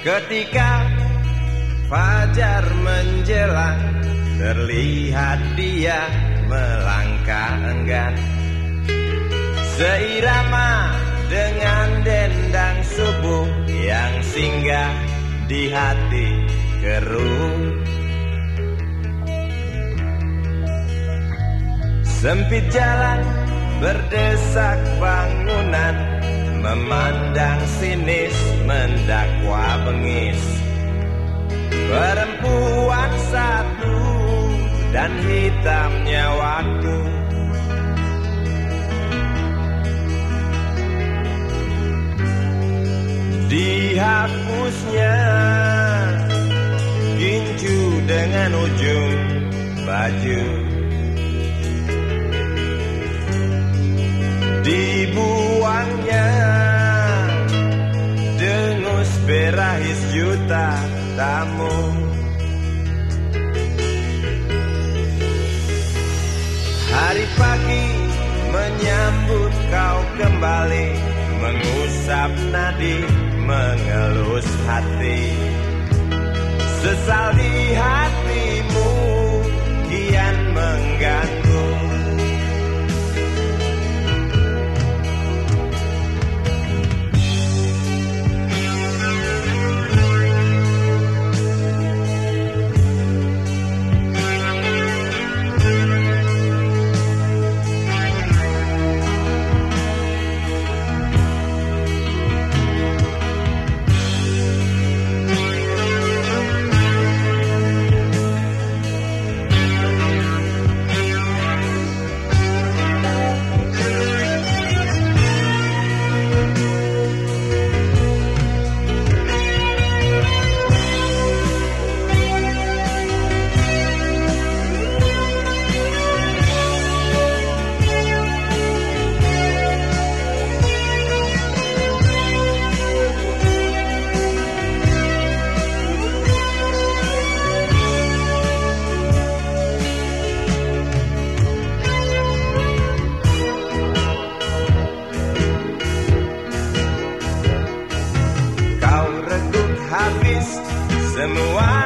Ketika fajar menjelang Terlihat dia melangkah enggan. Seirama dengan dendang subuh Yang singgah di hati keruh. Sempit jalan berdesak bangunan Memandang sinis mendakwa bengis. Perempuan satu dan hitamnya waktu. Dihapusnya gincu dengan ujung baju. Dibuangnya berahis juta tamu Hari pagi menyambut kau kembali Mengusap nadi, mengelus hati. Sesal di hati know I